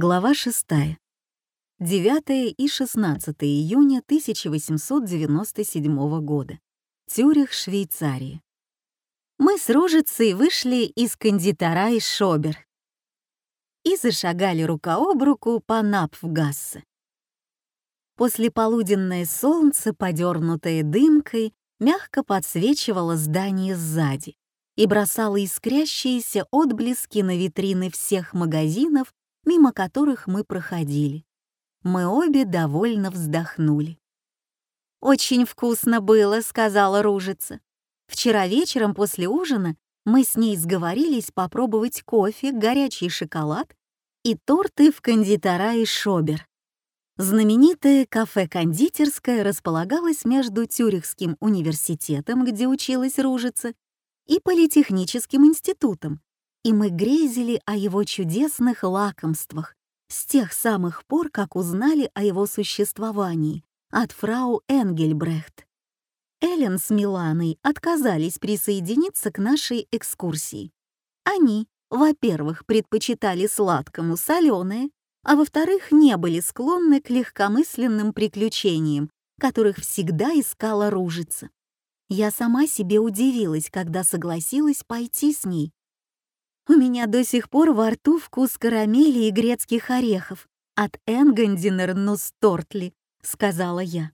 Глава 6. 9 и 16 июня 1897 года. Цюрих, Швейцария. Мы с Ружицей вышли из кондитера из Шобер и зашагали рука об руку по Напфгассе. Послеполуденное солнце, подернутое дымкой, мягко подсвечивало здание сзади и бросало искрящиеся отблески на витрины всех магазинов мимо которых мы проходили. Мы обе довольно вздохнули. «Очень вкусно было», — сказала Ружица. «Вчера вечером после ужина мы с ней сговорились попробовать кофе, горячий шоколад и торты в кондитера и Шобер. Знаменитое кафе-кондитерское располагалось между Тюрихским университетом, где училась Ружица, и Политехническим институтом, и мы грезили о его чудесных лакомствах с тех самых пор, как узнали о его существовании от фрау Энгельбрехт. Эллен с Миланой отказались присоединиться к нашей экскурсии. Они, во-первых, предпочитали сладкому соленое, а во-вторых, не были склонны к легкомысленным приключениям, которых всегда искала ружица. Я сама себе удивилась, когда согласилась пойти с ней, у меня до сих пор во рту вкус карамели и грецких орехов от Энгандинер Нустортли, сказала я.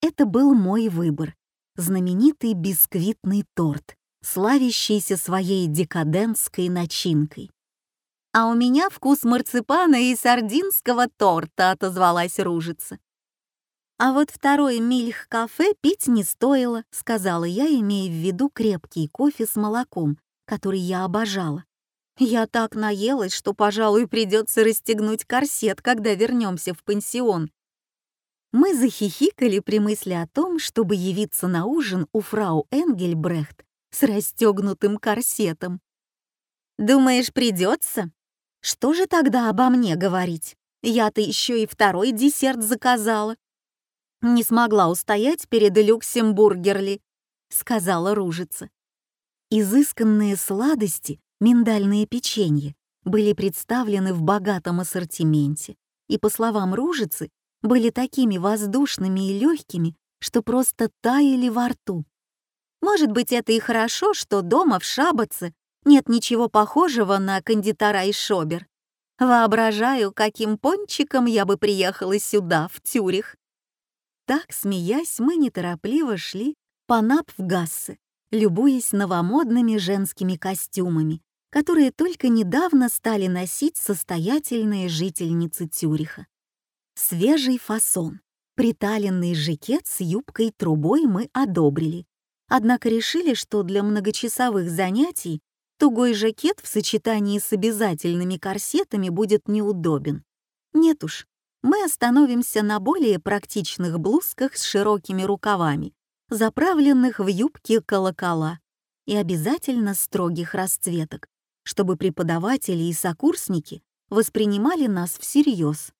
Это был мой выбор. Знаменитый бисквитный торт, славящийся своей декадентской начинкой. «А у меня вкус марципана и сардинского торта», — отозвалась Ружица. «А вот второй мильх-кафе пить не стоило», — сказала я, имея в виду крепкий кофе с молоком, который я обожала. Я так наелась, что, пожалуй, придется расстегнуть корсет, когда вернемся в пансион. Мы захихикали при мысли о том, чтобы явиться на ужин у фрау Энгельбрехт с расстегнутым корсетом. «Думаешь, придется? Что же тогда обо мне говорить? Я-то еще и второй десерт заказала». «Не смогла устоять перед Люксембургерли», — сказала Ружица. Изысканные сладости миндальные печенья были представлены в богатом ассортименте и, по словам Ружицы, были такими воздушными и легкими, что просто таяли во рту. Может быть, это и хорошо, что дома в Шабаце нет ничего похожего на кондитера и шобер. Воображаю, каким пончиком я бы приехала сюда, в Тюрих. Так, смеясь, мы неторопливо шли по Напфгассе, любуясь новомодными женскими костюмами, которые только недавно стали носить состоятельные жительницы Тюриха. Свежий фасон, приталенный жакет с юбкой-трубой мы одобрили, однако решили, что для многочасовых занятий тугой жакет в сочетании с обязательными корсетами будет неудобен. Нет уж, мы остановимся на более практичных блузках с широкими рукавами, заправленных в юбки колокола и обязательно строгих расцветок, чтобы преподаватели и сокурсники воспринимали нас всерьез.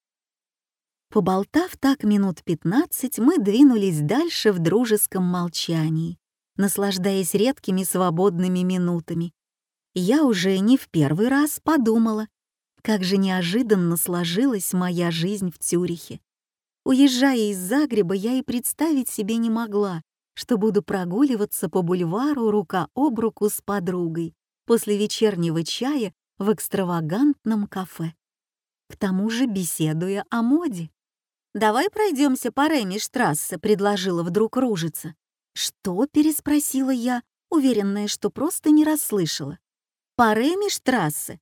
Поболтав так минут 15, мы двинулись дальше в дружеском молчании, наслаждаясь редкими свободными минутами. Я уже не в первый раз подумала, как же неожиданно сложилась моя жизнь в Цюрихе. Уезжая из Загреба, я и представить себе не могла, что буду прогуливаться по бульвару рука об руку с подругой, после вечернего чая в экстравагантном кафе. К тому же беседуя о моде. «Давай пройдемся по Реми-штрассе», — предложила вдруг Ружица. «Что?» — переспросила я, уверенная, что просто не расслышала. «По Реми-штрассе.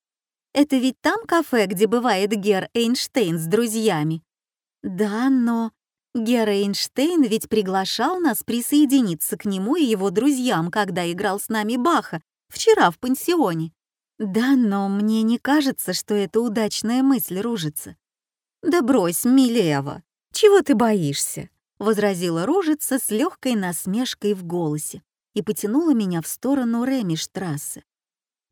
Это ведь там кафе, где бывает Гер Эйнштейн с друзьями?» «Да, но...» Гер Эйнштейн ведь приглашал нас присоединиться к нему и его друзьям, когда играл с нами Баха Вчера в пансионе. Да, но мне не кажется, что это удачная мысль ружится. Да брось, Милева, чего ты боишься? возразила ружица с легкой насмешкой в голосе и потянула меня в сторону Ремиштрассе.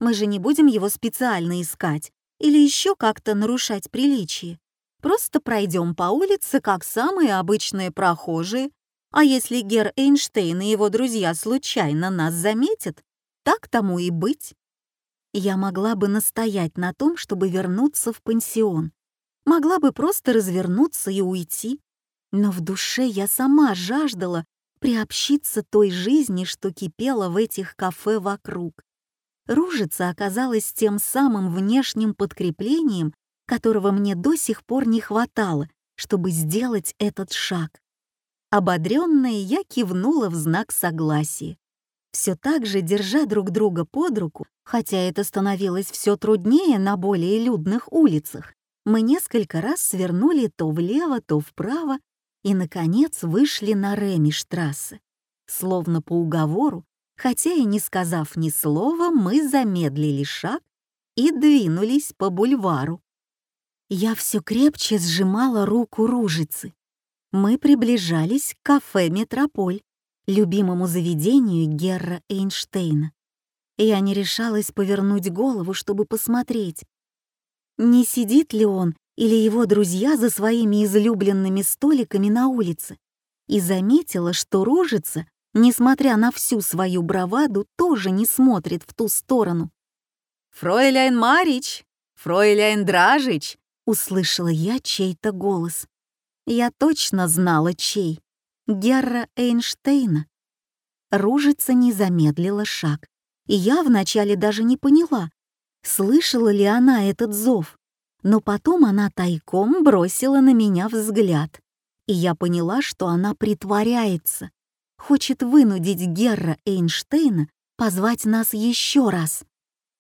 Мы же не будем его специально искать или еще как-то нарушать приличие. Просто пройдем по улице, как самые обычные прохожие, а если Гер Эйнштейн и его друзья случайно нас заметят, так тому и быть. Я могла бы настоять на том, чтобы вернуться в пансион, могла бы просто развернуться и уйти. Но в душе я сама жаждала приобщиться той жизни, что кипела в этих кафе вокруг. Ружица оказалась тем самым внешним подкреплением, которого мне до сих пор не хватало, чтобы сделать этот шаг. Ободренная, я кивнула в знак согласия. Все так же, держа друг друга под руку, хотя это становилось все труднее на более людных улицах, мы несколько раз свернули то влево, то вправо и, наконец, вышли на Ремиштрассе. Словно по уговору, хотя и не сказав ни слова, мы замедлили шаг и двинулись по бульвару. Я все крепче сжимала руку ружицы мы приближались к кафе «Метрополь», любимому заведению Герра Эйнштейна. Я не решалась повернуть голову, чтобы посмотреть, не сидит ли он или его друзья за своими излюбленными столиками на улице, и заметила, что рожица, несмотря на всю свою браваду, тоже не смотрит в ту сторону. «Фройляйн Марич! Фройляйн Дражич!» — услышала я чей-то голос. Я точно знала, чей. Герра Эйнштейна. Ружица не замедлила шаг, и я вначале даже не поняла, слышала ли она этот зов. Но потом она тайком бросила на меня взгляд, и я поняла, что она притворяется, хочет вынудить Герра Эйнштейна позвать нас еще раз.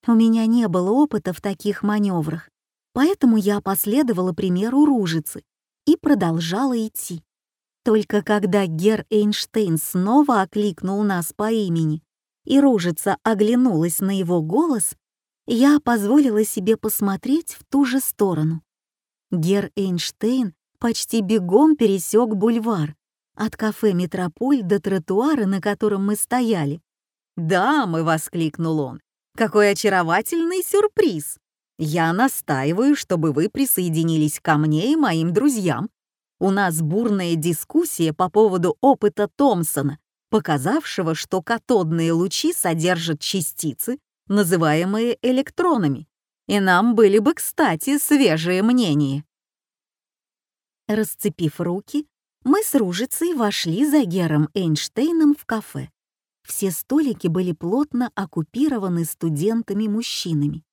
У меня не было опыта в таких маневрах, поэтому я последовала примеру Ружицы и продолжала идти. Только когда Гер Эйнштейн снова окликнул нас по имени, и ружица оглянулась на его голос, я позволила себе посмотреть в ту же сторону. Гер Эйнштейн почти бегом пересек бульвар, от кафе «Метрополь» до тротуара, на котором мы стояли. «Дамы!» — воскликнул он. «Какой очаровательный сюрприз! Я настаиваю, чтобы вы присоединились ко мне и моим друзьям. У нас бурная дискуссия по поводу опыта Томпсона, показавшего, что катодные лучи содержат частицы, называемые электронами, и нам были бы кстати свежие мнения. Расцепив руки, мы с Ружицей вошли за Гером Эйнштейном в кафе. Все столики были плотно оккупированы студентами-мужчинами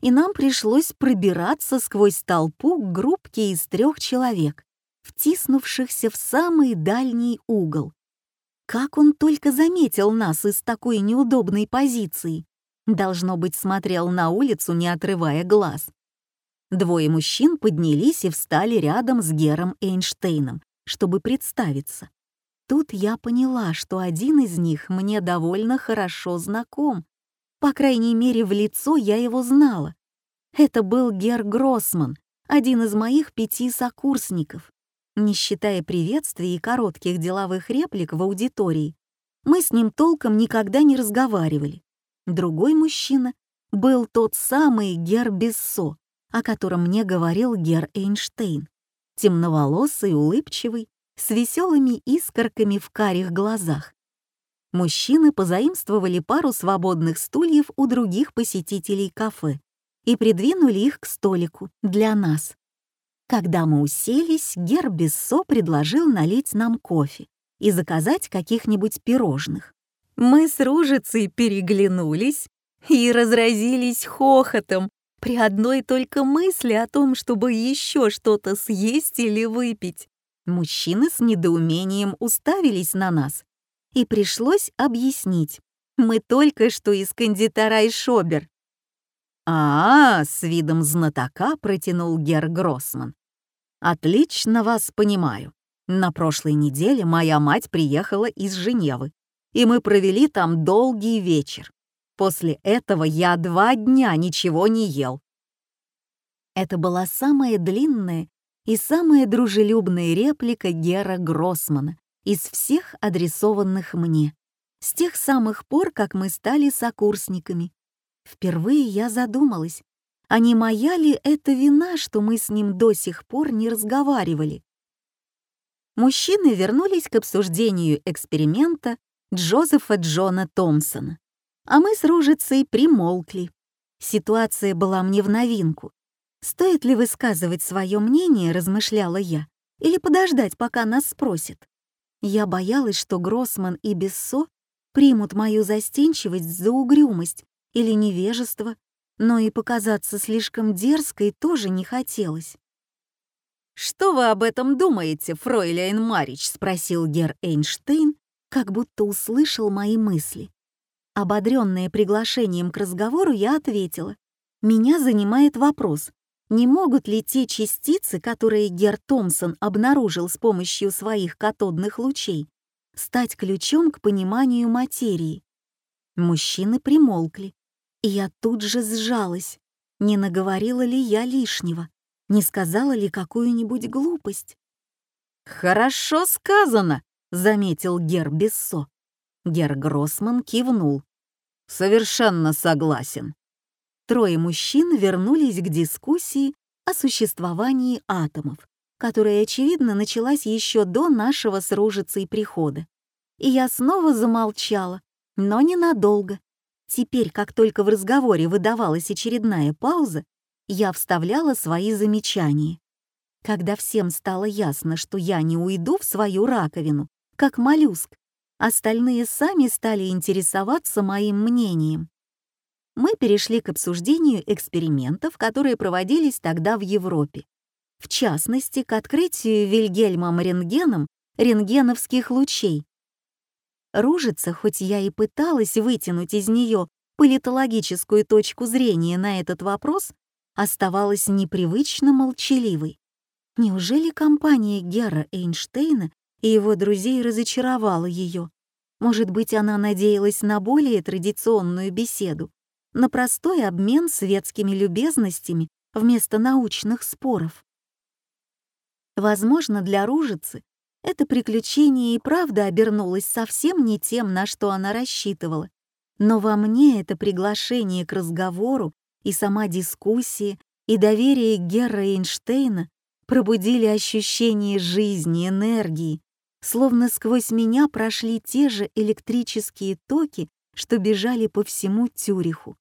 и нам пришлось пробираться сквозь толпу к группке из трех человек, втиснувшихся в самый дальний угол. Как он только заметил нас из такой неудобной позиции. Должно быть, смотрел на улицу, не отрывая глаз. Двое мужчин поднялись и встали рядом с Гером Эйнштейном, чтобы представиться. Тут я поняла, что один из них мне довольно хорошо знаком, по крайней мере, в лицо я его знала. Это был Гер Гроссман, один из моих пяти сокурсников. Не считая приветствий и коротких деловых реплик в аудитории, мы с ним толком никогда не разговаривали. Другой мужчина был тот самый Гер Бессо, о котором мне говорил Гер Эйнштейн. Темноволосый, улыбчивый, с веселыми искорками в карих глазах. Мужчины позаимствовали пару свободных стульев у других посетителей кафе и придвинули их к столику для нас. Когда мы уселись, Гер Бессо предложил налить нам кофе и заказать каких-нибудь пирожных. Мы с Ружицей переглянулись и разразились хохотом при одной только мысли о том, чтобы еще что-то съесть или выпить. Мужчины с недоумением уставились на нас, и пришлось объяснить. Мы только что из кондитера Шобер. А, с видом знатока протянул Гер Гроссман. Отлично вас понимаю. На прошлой неделе моя мать приехала из Женевы, и мы провели там долгий вечер. После этого я два дня ничего не ел. Это была самая длинная и самая дружелюбная реплика Гера Гроссмана, из всех адресованных мне, с тех самых пор, как мы стали сокурсниками. Впервые я задумалась, а не моя ли это вина, что мы с ним до сих пор не разговаривали? Мужчины вернулись к обсуждению эксперимента Джозефа Джона Томпсона, а мы с Ружицей примолкли. Ситуация была мне в новинку. «Стоит ли высказывать свое мнение, — размышляла я, — или подождать, пока нас спросят?» Я боялась, что Гроссман и Бессо примут мою застенчивость за угрюмость или невежество, но и показаться слишком дерзкой тоже не хотелось. «Что вы об этом думаете, фройляйн Марич?» — спросил Гер Эйнштейн, как будто услышал мои мысли. Ободренная приглашением к разговору, я ответила. «Меня занимает вопрос, не могут ли те частицы, которые Гер Томпсон обнаружил с помощью своих катодных лучей, стать ключом к пониманию материи?» Мужчины примолкли, и я тут же сжалась. Не наговорила ли я лишнего? Не сказала ли какую-нибудь глупость? «Хорошо сказано», — заметил Гер Бессо. Гер Гроссман кивнул. «Совершенно согласен». Трое мужчин вернулись к дискуссии о существовании атомов, которая, очевидно, началась еще до нашего с Ружицей прихода. И я снова замолчала, но ненадолго. Теперь, как только в разговоре выдавалась очередная пауза, я вставляла свои замечания. Когда всем стало ясно, что я не уйду в свою раковину, как моллюск, остальные сами стали интересоваться моим мнением. Мы перешли к обсуждению экспериментов, которые проводились тогда в Европе. В частности, к открытию Вильгельмом Рентгеном рентгеновских лучей. Ружица, хоть я и пыталась вытянуть из нее политологическую точку зрения на этот вопрос, оставалась непривычно молчаливой. Неужели компания Гера Эйнштейна и его друзей разочаровала ее? Может быть, она надеялась на более традиционную беседу, на простой обмен светскими любезностями вместо научных споров. Возможно, для Ружицы это приключение и правда обернулось совсем не тем, на что она рассчитывала. Но во мне это приглашение к разговору и сама дискуссия, и доверие Герра Эйнштейна пробудили ощущение жизни, энергии, словно сквозь меня прошли те же электрические токи, что бежали по всему Тюриху.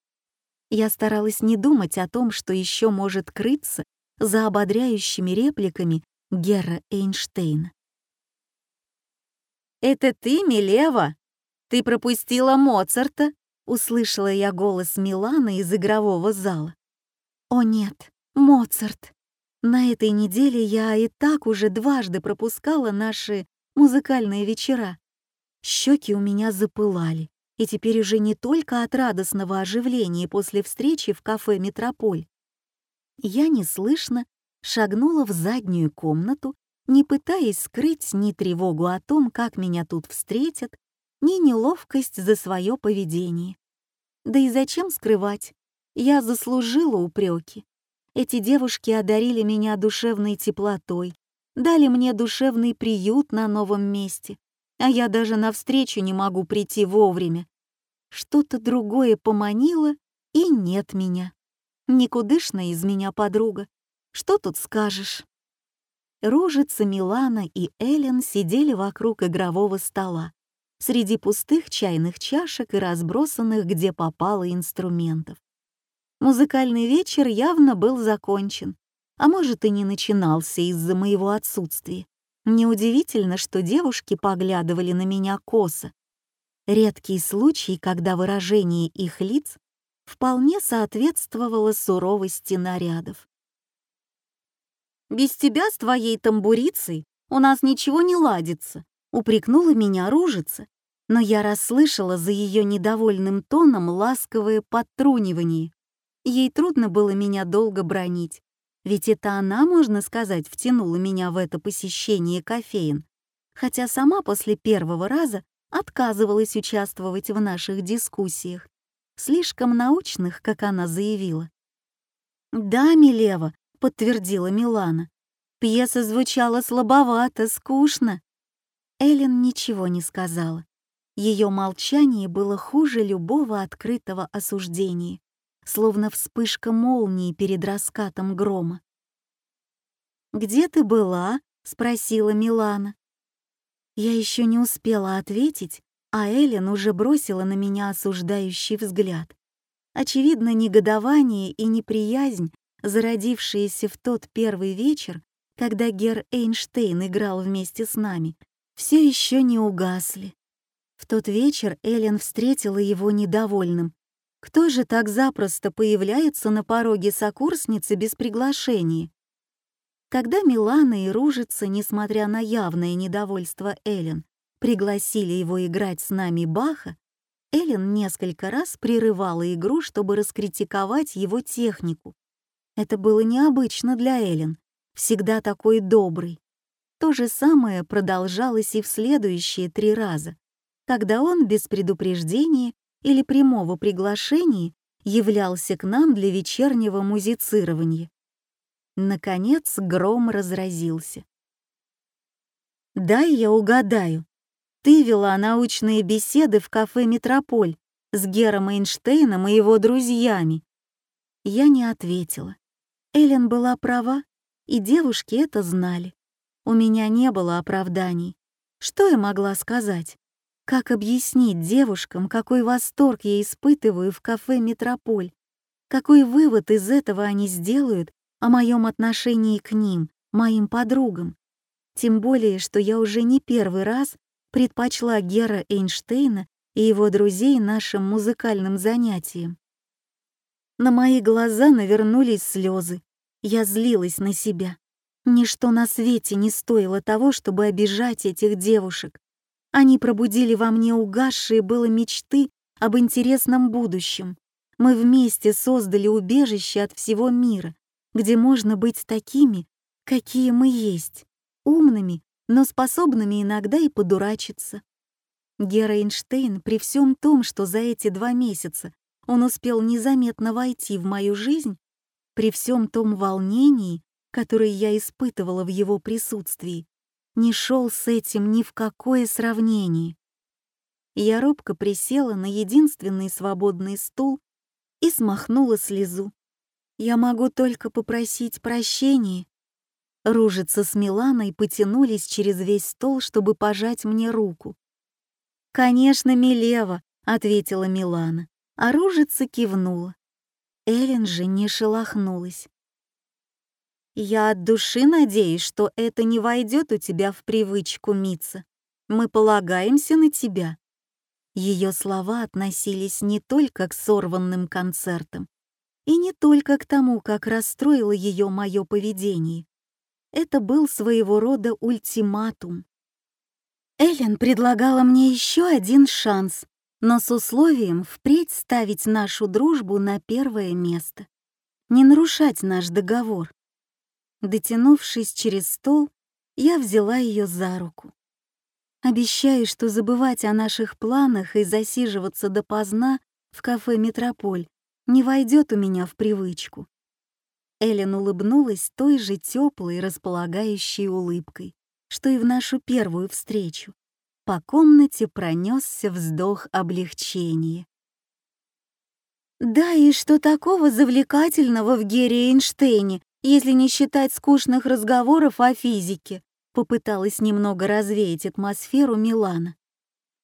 Я старалась не думать о том, что еще может крыться за ободряющими репликами Герра Эйнштейна. «Это ты, Милева? Ты пропустила Моцарта?» Услышала я голос Милана из игрового зала. О нет, Моцарт! На этой неделе я и так уже дважды пропускала наши музыкальные вечера. Щеки у меня запылали, и теперь уже не только от радостного оживления после встречи в кафе «Метрополь». Я неслышно шагнула в заднюю комнату, не пытаясь скрыть ни тревогу о том, как меня тут встретят, ни неловкость за свое поведение. Да и зачем скрывать? Я заслужила упреки. Эти девушки одарили меня душевной теплотой, дали мне душевный приют на новом месте, а я даже навстречу не могу прийти вовремя. Что-то другое поманило, и нет меня. Никудышная из меня подруга. Что тут скажешь? Ружица, Милана и Эллен сидели вокруг игрового стола, среди пустых чайных чашек и разбросанных где попало инструментов. Музыкальный вечер явно был закончен, а может и не начинался из-за моего отсутствия. Неудивительно, что девушки поглядывали на меня косо. Редкий случай, когда выражение их лиц вполне соответствовало суровости нарядов. «Без тебя с твоей тамбурицей у нас ничего не ладится», упрекнула меня ружица, но я расслышала за ее недовольным тоном ласковое подтрунивание. Ей трудно было меня долго бронить, ведь это она, можно сказать, втянула меня в это посещение кофеин, хотя сама после первого раза отказывалась участвовать в наших дискуссиях, слишком научных, как она заявила. «Да, Милева», — подтвердила Милана. «Пьеса звучала слабовато, скучно». Эллен ничего не сказала. Ее молчание было хуже любого открытого осуждения, словно вспышка молнии перед раскатом грома. «Где ты была?» — спросила Милана. Я еще не успела ответить, а Эллен уже бросила на меня осуждающий взгляд. Очевидно, негодование и неприязнь зародившиеся в тот первый вечер, когда Гер Эйнштейн играл вместе с нами, все еще не угасли. В тот вечер Эллен встретила его недовольным. Кто же так запросто появляется на пороге сокурсницы без приглашения? Когда Милана и Ружица, несмотря на явное недовольство Эллен, пригласили его играть с нами Баха, Эллен несколько раз прерывала игру, чтобы раскритиковать его технику. Это было необычно для Эллен, всегда такой добрый. То же самое продолжалось и в следующие три раза, когда он без предупреждения или прямого приглашения являлся к нам для вечернего музицирования. Наконец гром разразился. «Дай я угадаю. Ты вела научные беседы в кафе «Метрополь» с Гером Эйнштейном и его друзьями». Я не ответила. Эллен была права, и девушки это знали. У меня не было оправданий. Что я могла сказать? Как объяснить девушкам, какой восторг я испытываю в кафе «Метрополь»? Какой вывод из этого они сделают о моем отношении к ним, моим подругам? Тем более, что я уже не первый раз предпочла Гера Эйнштейна и его друзей нашим музыкальным занятиям. На мои глаза навернулись слезы. Я злилась на себя. Ничто на свете не стоило того, чтобы обижать этих девушек. Они пробудили во мне угасшие было мечты об интересном будущем. Мы вместе создали убежище от всего мира, где можно быть такими, какие мы есть, умными, но способными иногда и подурачиться. Гера Эйнштейн при всем том, что за эти два месяца он успел незаметно войти в мою жизнь, при всем том волнении, которое я испытывала в его присутствии, не шел с этим ни в какое сравнение. Я робко присела на единственный свободный стул и смахнула слезу. Я могу только попросить прощения. Ружица с Миланой потянулись через весь стол, чтобы пожать мне руку. «Конечно, Милева», — ответила Милана, а Ружица кивнула. Эллен же не шелохнулась. Я от души надеюсь, что это не войдет у тебя в привычку, Мица. Мы полагаемся на тебя». Ее слова относились не только к сорванным концертам и не только к тому, как расстроило ее мое поведение. Это был своего рода ультиматум. Эллен предлагала мне еще один шанс, но с условием впредь ставить нашу дружбу на первое место, не нарушать наш договор. Дотянувшись через стол, я взяла ее за руку. Обещаю, что забывать о наших планах и засиживаться допоздна в кафе «Метрополь» не войдет у меня в привычку. Эллен улыбнулась той же теплой, располагающей улыбкой, что и в нашу первую встречу. По комнате пронесся вздох облегчения. «Да и что такого завлекательного в Гере Эйнштейне, если не считать скучных разговоров о физике, попыталась немного развеять атмосферу Милана.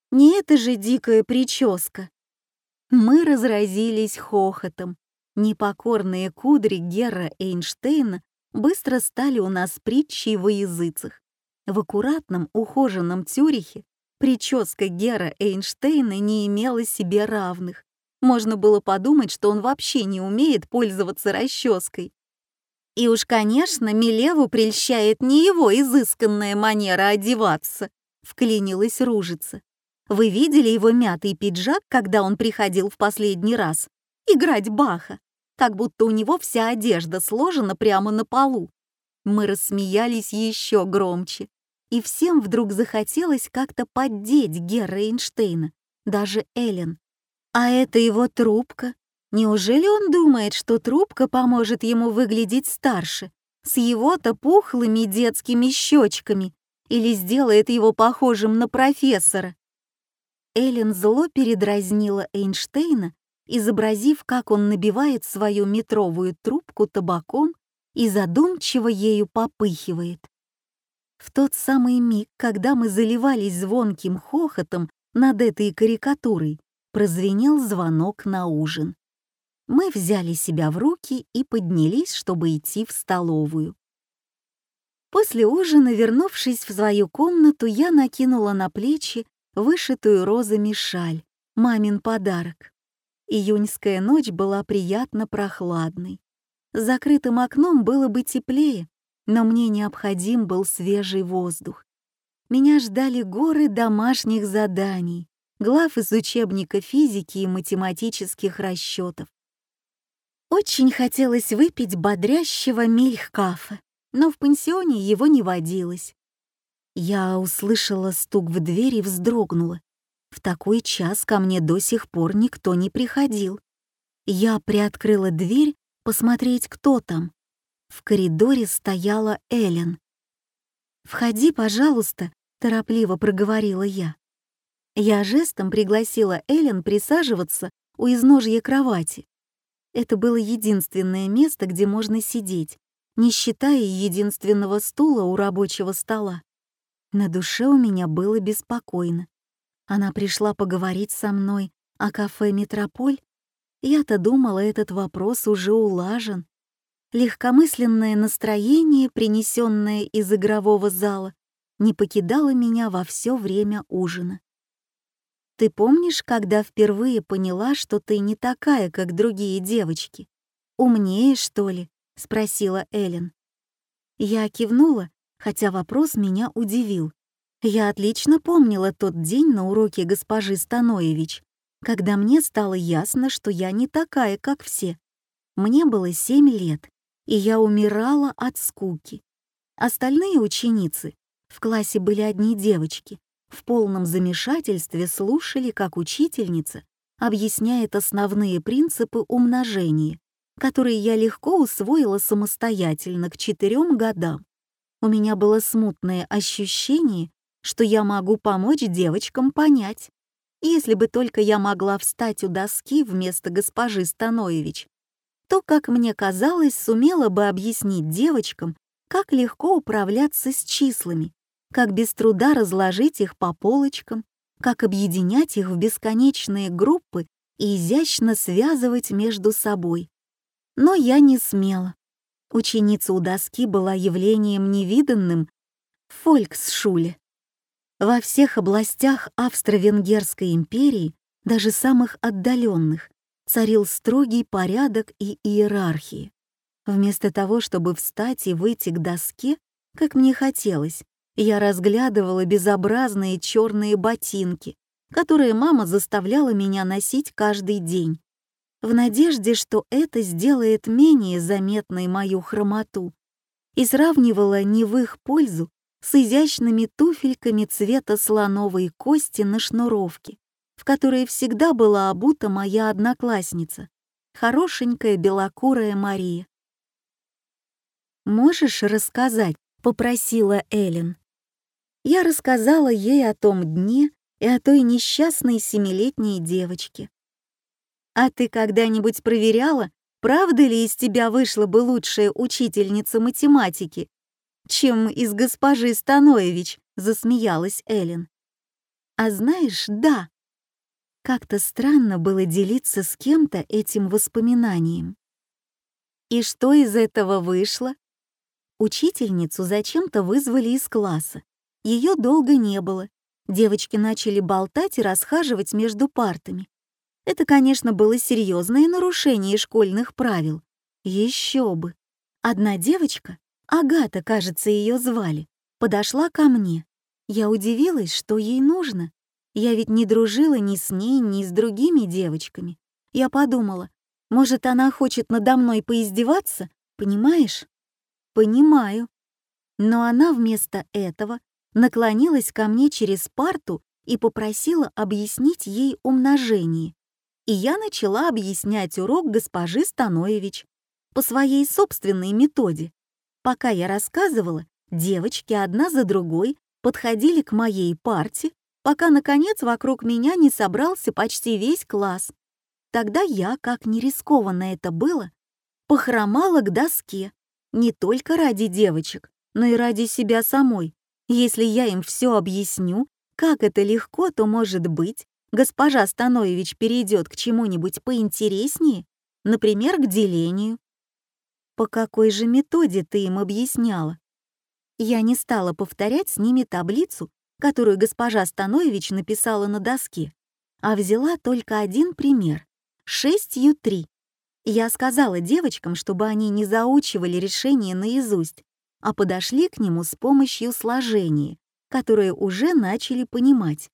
Не это же дикая прическа. Мы разразились хохотом. Непокорные кудри Герра Эйнштейна быстро стали у нас притчей во языцах. В аккуратном, ухоженном Тюрихе прическа Гера Эйнштейна не имела себе равных. Можно было подумать, что он вообще не умеет пользоваться расческой. И уж, конечно, Милеву прельщает не его изысканная манера одеваться, вклинилась ружица. Вы видели его мятый пиджак, когда он приходил в последний раз? Играть Баха, как будто у него вся одежда сложена прямо на полу. Мы рассмеялись еще громче, и всем вдруг захотелось как-то поддеть Герра Эйнштейна, даже Эллен. А это его трубка, Неужели он думает, что трубка поможет ему выглядеть старше, с его-то пухлыми детскими щечками, или сделает его похожим на профессора? Эллен зло передразнила Эйнштейна, изобразив, как он набивает свою метровую трубку табаком и задумчиво ею попыхивает. В тот самый миг, когда мы заливались звонким хохотом над этой карикатурой, прозвенел звонок на ужин. Мы взяли себя в руки и поднялись, чтобы идти в столовую. После ужина, вернувшись в свою комнату, я накинула на плечи вышитую розами шаль, мамин подарок. Июньская ночь была приятно прохладной. С закрытым окном было бы теплее, но мне необходим был свежий воздух. Меня ждали горы домашних заданий, глав из учебника физики и математических расчетов. Очень хотелось выпить бодрящего мильх-кафе но в пансионе его не водилось. Я услышала стук в дверь и вздрогнула. В такой час ко мне до сих пор никто не приходил. Я приоткрыла дверь посмотреть, кто там. В коридоре стояла Элен. «Входи, пожалуйста», — торопливо проговорила я. Я жестом пригласила Элен присаживаться у изножья кровати. Это было единственное место, где можно сидеть, не считая единственного стула у рабочего стола. На душе у меня было беспокойно. Она пришла поговорить со мной о кафе «Метрополь». Я-то думала, этот вопрос уже улажен. Легкомысленное настроение, принесенное из игрового зала, не покидало меня во все время ужина. «Ты помнишь, когда впервые поняла, что ты не такая, как другие девочки? Умнее, что ли?» — спросила Эллен. Я кивнула, хотя вопрос меня удивил. Я отлично помнила тот день на уроке госпожи Станоевич, когда мне стало ясно, что я не такая, как все. Мне было семь лет, и я умирала от скуки. Остальные ученицы, в классе были одни девочки, в полном замешательстве слушали, как учительница объясняет основные принципы умножения которые я легко усвоила самостоятельно к четырем годам. У меня было смутное ощущение, что я могу помочь девочкам понять. Если бы только я могла встать у доски вместо госпожи Станович, то, как мне казалось, сумела бы объяснить девочкам, как легко управляться с числами, как без труда разложить их по полочкам, как объединять их в бесконечные группы и изящно связывать между собой, но я не смела. Ученица у доски была явлением невиданным в фольксшуле. Во всех областях Австро-Венгерской империи, даже самых отдаленных, царил строгий порядок и иерархия. Вместо того, чтобы встать и выйти к доске, как мне хотелось, я разглядывала безобразные черные ботинки, которые мама заставляла меня носить каждый день в надежде, что это сделает менее заметной мою хромоту, и сравнивала не в их пользу с изящными туфельками цвета слоновой кости на шнуровке, в которые всегда была обута моя одноклассница, хорошенькая белокурая Мария. «Можешь рассказать?» — попросила Эллен. Я рассказала ей о том дне и о той несчастной семилетней девочке, а ты когда-нибудь проверяла, правда ли из тебя вышла бы лучшая учительница математики, чем из госпожи Станович?» — засмеялась Эллен. «А знаешь, да». Как-то странно было делиться с кем-то этим воспоминанием. И что из этого вышло? Учительницу зачем-то вызвали из класса. Ее долго не было. Девочки начали болтать и расхаживать между партами. Это, конечно, было серьезное нарушение школьных правил. Еще бы. Одна девочка, Агата, кажется, ее звали, подошла ко мне. Я удивилась, что ей нужно. Я ведь не дружила ни с ней, ни с другими девочками. Я подумала, может, она хочет надо мной поиздеваться, понимаешь? Понимаю. Но она вместо этого наклонилась ко мне через парту и попросила объяснить ей умножение и я начала объяснять урок госпожи Станович по своей собственной методе. Пока я рассказывала, девочки одна за другой подходили к моей парте, пока, наконец, вокруг меня не собрался почти весь класс. Тогда я, как не рискованно это было, похромала к доске, не только ради девочек, но и ради себя самой. Если я им все объясню, как это легко, то, может быть, госпожа Станович перейдет к чему-нибудь поинтереснее, например, к делению. По какой же методе ты им объясняла? Я не стала повторять с ними таблицу, которую госпожа Станович написала на доске, а взяла только один пример — шестью три. Я сказала девочкам, чтобы они не заучивали решение наизусть, а подошли к нему с помощью сложения, которое уже начали понимать.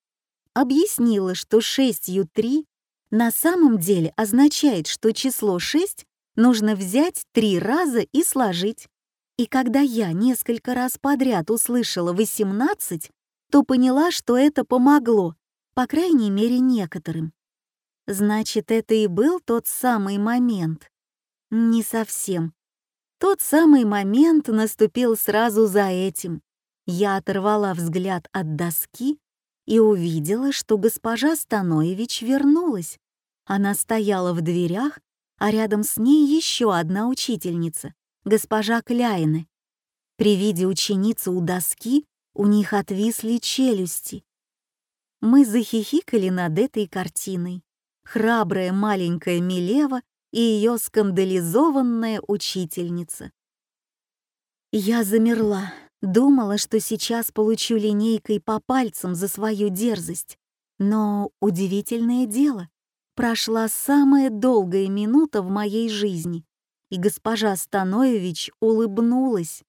Объяснила, что шестью три на самом деле означает, что число 6 нужно взять три раза и сложить. И когда я несколько раз подряд услышала 18, то поняла, что это помогло, по крайней мере некоторым. Значит, это и был тот самый момент. Не совсем. Тот самый момент наступил сразу за этим. Я оторвала взгляд от доски и увидела, что госпожа Станович вернулась. Она стояла в дверях, а рядом с ней еще одна учительница, госпожа Кляйны. При виде ученицы у доски у них отвисли челюсти. Мы захихикали над этой картиной. Храбрая маленькая Милева и ее скандализованная учительница. Я замерла, думала, что сейчас получу линейкой по пальцам за свою дерзость. Но удивительное дело, прошла самая долгая минута в моей жизни, и госпожа Станович улыбнулась.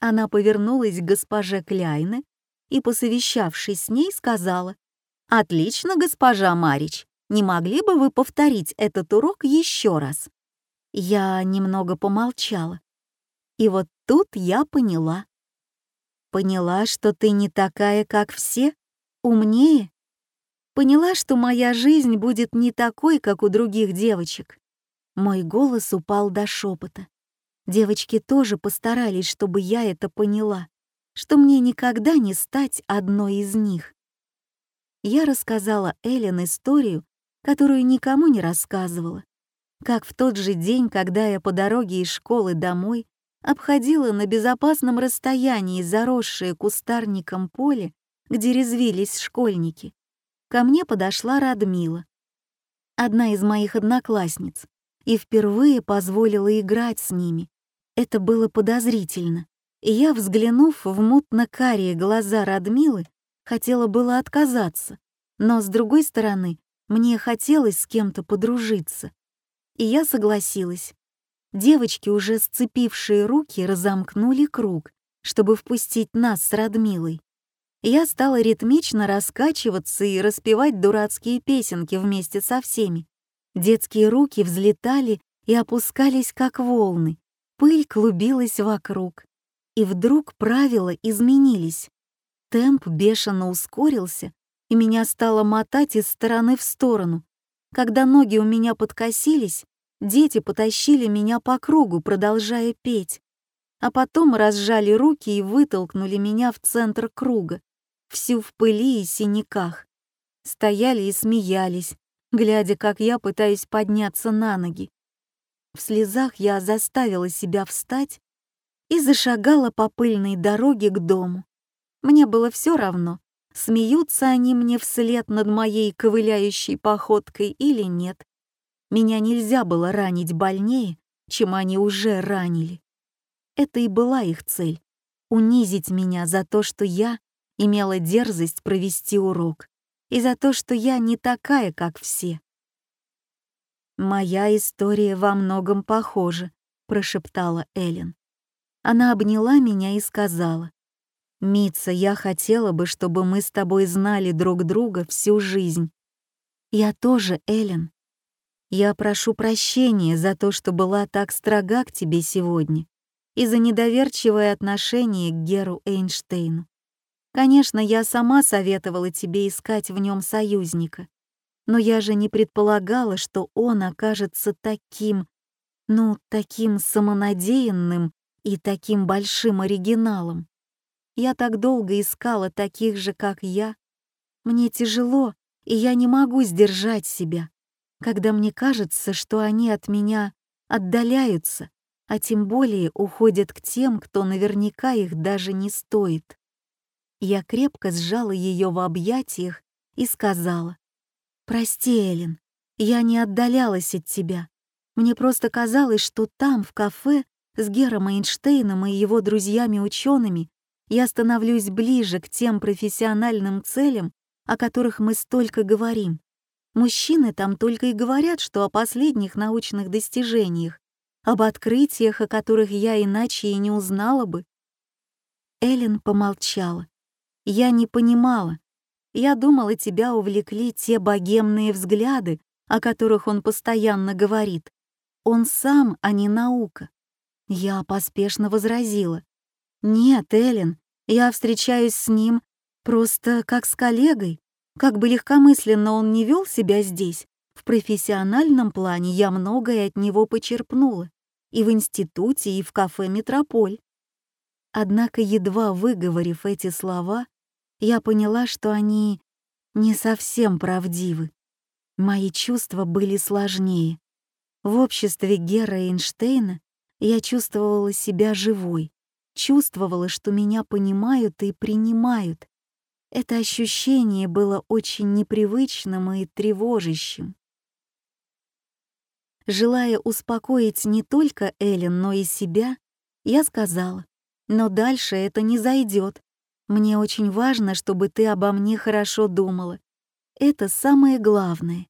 Она повернулась к госпоже Кляйне и, посовещавшись с ней, сказала, «Отлично, госпожа Марич, не могли бы вы повторить этот урок еще раз?» Я немного помолчала. И вот тут я поняла. Поняла, что ты не такая, как все, умнее. Поняла, что моя жизнь будет не такой, как у других девочек. Мой голос упал до шепота. Девочки тоже постарались, чтобы я это поняла, что мне никогда не стать одной из них. Я рассказала Эллен историю, которую никому не рассказывала. Как в тот же день, когда я по дороге из школы домой обходила на безопасном расстоянии заросшее кустарником поле, где резвились школьники, ко мне подошла Радмила, одна из моих одноклассниц, и впервые позволила играть с ними. Это было подозрительно, и я, взглянув в мутно-карие глаза Радмилы, хотела было отказаться, но, с другой стороны, мне хотелось с кем-то подружиться. И я согласилась. Девочки, уже сцепившие руки, разомкнули круг, чтобы впустить нас с Радмилой. Я стала ритмично раскачиваться и распевать дурацкие песенки вместе со всеми. Детские руки взлетали и опускались, как волны. Пыль клубилась вокруг. И вдруг правила изменились. Темп бешено ускорился, и меня стало мотать из стороны в сторону. Когда ноги у меня подкосились, дети потащили меня по кругу, продолжая петь. А потом разжали руки и вытолкнули меня в центр круга, всю в пыли и синяках. Стояли и смеялись, глядя, как я пытаюсь подняться на ноги. В слезах я заставила себя встать и зашагала по пыльной дороге к дому. Мне было все равно, смеются они мне вслед над моей ковыляющей походкой или нет. Меня нельзя было ранить больнее, чем они уже ранили. Это и была их цель — унизить меня за то, что я имела дерзость провести урок, и за то, что я не такая, как все. «Моя история во многом похожа», — прошептала Эллен. Она обняла меня и сказала, «Митца, я хотела бы, чтобы мы с тобой знали друг друга всю жизнь». «Я тоже, Эллен. Я прошу прощения за то, что была так строга к тебе сегодня и за недоверчивое отношение к Геру Эйнштейну. Конечно, я сама советовала тебе искать в нем союзника, но я же не предполагала, что он окажется таким, ну, таким самонадеянным и таким большим оригиналом. Я так долго искала таких же, как я. Мне тяжело, и я не могу сдержать себя, когда мне кажется, что они от меня отдаляются, а тем более уходят к тем, кто наверняка их даже не стоит. Я крепко сжала ее в объятиях и сказала, «Прости, Эллен, я не отдалялась от тебя. Мне просто казалось, что там, в кафе, с Гером Эйнштейном и его друзьями-учеными, я становлюсь ближе к тем профессиональным целям, о которых мы столько говорим. Мужчины там только и говорят, что о последних научных достижениях, об открытиях, о которых я иначе и не узнала бы. Эллен помолчала. Я не понимала. Я думала, тебя увлекли те богемные взгляды, о которых он постоянно говорит. Он сам, а не наука. Я поспешно возразила. «Нет, Эллен, я встречаюсь с ним просто как с коллегой. Как бы легкомысленно он не вел себя здесь, в профессиональном плане я многое от него почерпнула. И в институте, и в кафе «Метрополь». Однако, едва выговорив эти слова, я поняла, что они не совсем правдивы. Мои чувства были сложнее. В обществе Гера Эйнштейна я чувствовала себя живой, чувствовала, что меня понимают и принимают. Это ощущение было очень непривычным и тревожащим. Желая успокоить не только Эллен, но и себя, я сказала, «Но дальше это не зайдет. Мне очень важно, чтобы ты обо мне хорошо думала. Это самое главное.